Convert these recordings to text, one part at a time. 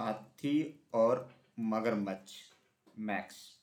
हाथी और मगरमच्छ, मैक्स।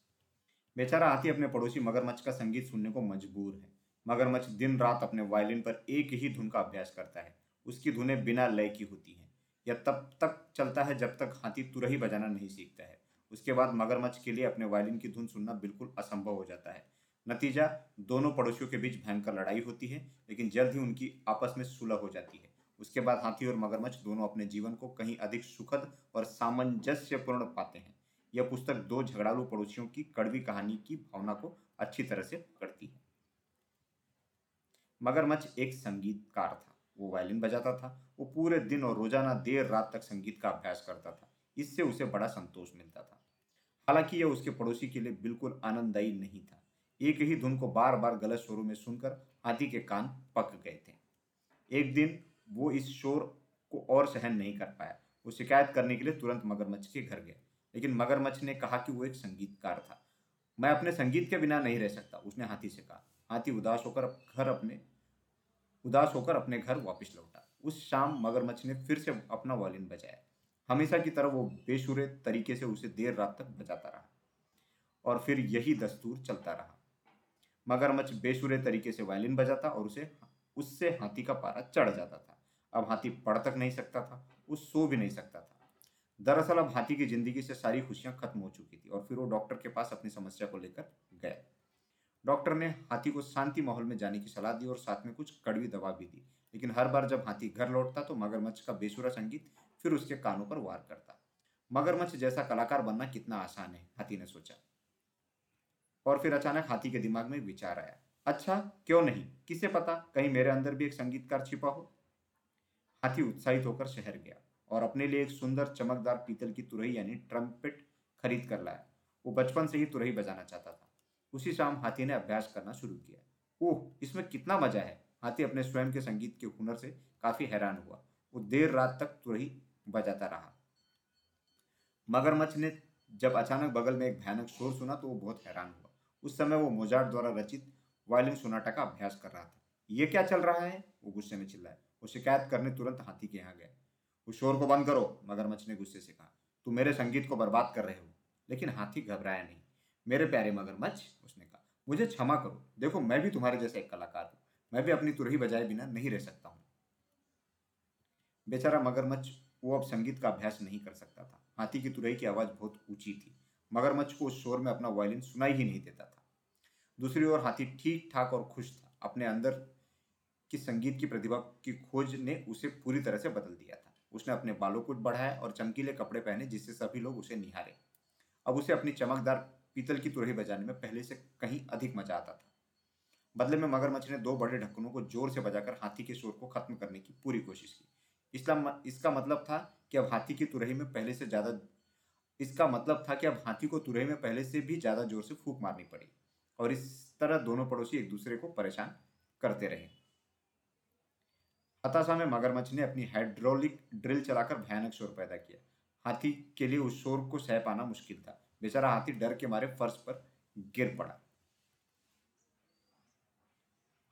बेचारा हाथी अपने पड़ोसी मगरमच्छ का संगीत सुनने को मजबूर है। मगरमच्छ दिन रात अपने वायलिन पर एक ही धुन का अभ्यास करता है। उसकी धुनें बिना लय की होती हैं। यह तब तक चलता है जब तक हाथी तुरही बजाना नहीं सीखता है। उसके बाद मगरमच्छ के लिए अपने वायलिन की धुन सुनना बिल्कुल असंभव हो जाता है। नतीजा, दोनों पड़ोसियों के बीच भयंकर लड़ाई होती है, लेकिन जल्द ही उनकी आपस में सुलह हो जाती है। उसके बाद हाथी और मगरमच्छ दोनों अपने जीवन को कहीं अधिक सुखद और सामंजस्यपूर्ण पाते हैं। यह पुस्तक दो झगड़ालू पड़ोसियों की कड़वी कहानी की भावना को अच्छी तरह से पकड़ती है। मगरमच्छ एक संगीतकार था। वो वायलिन बजाता था। वो पूरे दिन और रोज़ाना देर रात तक संगीत का अभ्यास करता था। इससे उसे बड़ा संतोष मिलता था। हालाँकि यह उसके पड़ोसी के लिए बिल्कुल आनंददायी नहीं था। एक ही धुन को बार बार गलत स्वरों में सुनकर हाथी के कान पक गए थे। एक दिन वो इस शोर को और सहन नहीं कर पाया। वो शिकायत करने के लिए तुरंत मगरमच्छ के घर गया। लेकिन मगरमच्छ ने कहा कि वो एक संगीतकार था। मैं अपने संगीत के बिना नहीं रह सकता, उसने हाथी से कहा। हाथी उदास होकर घर अपने, उदास होकर अपने घर वापस लौटा। उस शाम मगरमच्छ ने फिर से अपना वायलिन बजाया। हमेशा की तरह वो बेशुरे तरीके से उसे देर रात तक बजाता रहा और फिर यही दस्तूर चलता रहा। मगरमच्छ बेसुरे तरीके से वायलिन बजाता और उसे, उससे हाथी का पारा चढ़ जाता था। अब हाथी पढ़ तक नहीं सकता था वो सो भी नहीं सकता था। दरअसल अब हाथी की ज़िंदगी से सारी खुशियाँ खत्म हो चुकी थी और फिर वो डॉक्टर के पास अपनी समस्या को लेकर गया। डॉक्टर ने हाथी को शांति माहौल में जाने की सलाह दी और साथ में कुछ कड़वी दवा भी दी। लेकिन हर बार जब हाथी घर लौटता तो मगरमच्छ का बेसुरा संगीत फिर उसके कानों पर वार करता। मगरमच्छ जैसा कलाकार बनना कितना आसान है, हाथी ने सोचा। और फिर अचानक हाथी के दिमाग में विचार आया। अच्छा क्यों नहीं? किसे पता? कहीं मेरे अंदर भी एक संगीतकार छिपा हो। हाथी उत्साहित होकर शहर गया और अपने लिए एक सुंदर, चमकदार पीतल की तुरही यानी ट्रम्पेट खरीद कर लाया। वो बचपन से ही तुरही बजाना चाहता था। उसी शाम हाथी ने अभ्यास करना शुरू किया। ओह, इसमें कितना मज़ा है! हाथी अपने स्वयं के संगीत के हुनर से काफ़ी हैरान हुआ। वो देर रात तक तुरही बजाता रहा। मगरमच्छ ने जब अचानक बगल में एक भयानक शोर सुना तो वो बहुत हैरान हुआ। उस समय वो मोजार्ट द्वारा रचित वायलिन सोनाटा का अभ्यास कर रहा था। ये क्या चल रहा है? वो गुस्से में चिल्लाया। वो शिकायत करने तुरंत हाथी के यहाँ गए। उस शोर को बंद करो, मगरमच्छ ने गुस्से से कहा, तुम मेरे संगीत को बर्बाद कर रहे हो, लेकिन हाथी घबराया नहीं। मेरे प्यारे मगरमच्छ, उसने कहा, मुझे क्षमा करो। देखो, मैं भी तुम्हारे जैसा एक कलाकार हूँ। मैं भी अपनी तुरही बजाए बिना नहीं रह सकता हूँ। बेचारा मगरमच्छ वो अब संगीत का अभ्यास नहीं कर सकता था। हाथी की तुरही की आवाज़ बहुत ऊँची थी। मगरमच्छ को उस शोर में अपना वायलिन सुनाई ही नहीं देता था। दूसरी ओर हाथी ठीक ठाक और खुश था। अपने अंदर की संगीत की प्रतिभा की खोज ने उसे पूरी तरह से बदल दिया था। उसने अपने बालों को बढ़ाया और चमकीले कपड़े पहने जिससे सभी लोग उसे निहारे। अब उसे अपनी चमकदार पीतल की तुरही बजाने में पहले से कहीं अधिक मज़ा आता था। बदले में मगरमच्छ ने दो बड़े ढक्कनों को ज़ोर से बजाकर हाथी के शोर को खत्म करने की पूरी कोशिश की। इसका इसका मतलब था कि अब हाथी की तुरही में पहले से ज़्यादा, इसका मतलब था कि अब हाथी को तुरही में पहले से भी ज़्यादा ज़ोर से फूक मारनी पड़ी और इस तरह दोनों पड़ोसी एक दूसरे को परेशान करते रहे। हताशा में मगरमच्छ ने अपनी हाइड्रोलिक ड्रिल चलाकर भयानक शोर पैदा किया। हाथी के लिए उस शोर को सह पाना मुश्किल था। बेचारा हाथी डर के मारे फर्श पर गिर पड़ा।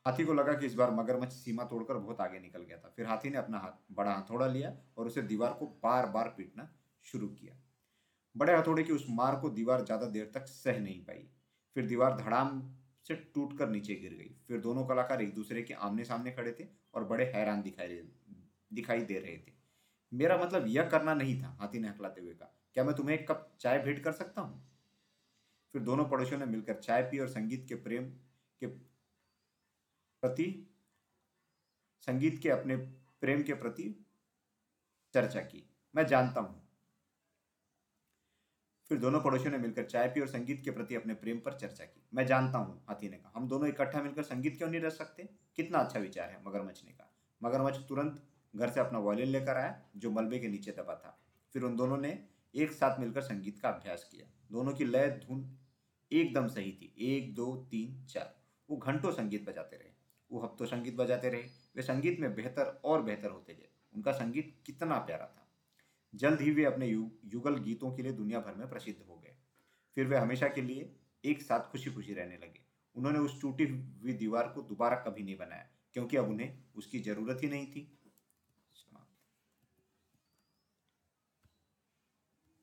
हाथी को लगा कि इस बार मगरमच्छ सीमा तोड़कर बहुत आगे निकल गया था। फिर हाथी ने अपना हाथ, बड़ा हथौड़ा लिया और उसे दीवार को बार बार पीटना शुरू किया। बड़े हथौड़े की उस मार को दीवार ज़्यादा देर तक सह नहीं पाई। फिर दीवार धड़ाम से टूटकर नीचे गिर गई। फिर दोनों कलाकार एक दूसरे के आमने सामने खड़े थे और बड़े हैरान दिखाई दिखाई दे रहे थे। मेरा मतलब यह करना नहीं था, हाथी ने हकलाते हुए कहा। क्या मैं तुम्हें एक कप चाय भेंट कर सकता हूँ? फिर दोनों पड़ोसियों ने मिलकर चाय पी और संगीत के प्रेम के प्रति, संगीत के अपने प्रेम के प्रति चर्चा की। मैं जानता हूँ। फिर दोनों पड़ोसियों ने मिलकर चाय पी और संगीत के प्रति अपने प्रेम पर चर्चा की। मैं जानता हूँ हाथी ने कहा, हम दोनों इकट्ठा मिलकर संगीत क्यों नहीं रख सकते? कितना अच्छा विचार है, मगरमच्छ ने कहा। मगरमच्छ तुरंत घर से अपना वॉयलिन लेकर आया, जो मलबे के नीचे दबा था। फिर उन दोनों ने एक साथ मिलकर संगीत का अभ्यास किया। दोनों की लय धुन एकदम सही थी। एक, दो, तीन, चार। वो घंटों संगीत बजाते रहे। वो हफ्तों संगीत बजाते रहे। वे संगीत में बेहतर और बेहतर होते गए। उनका संगीत कितना प्यारा था। जल्द ही वे अपने यु, युगल गीतों के लिए दुनिया भर में प्रसिद्ध हो गए। फिर वे हमेशा के लिए एक साथ खुशी खुशी रहने लगे। उन्होंने उस टूटी हुई दीवार को दोबारा कभी नहीं बनाया क्योंकि अब उन्हें उसकी ज़रूरत ही नहीं थी।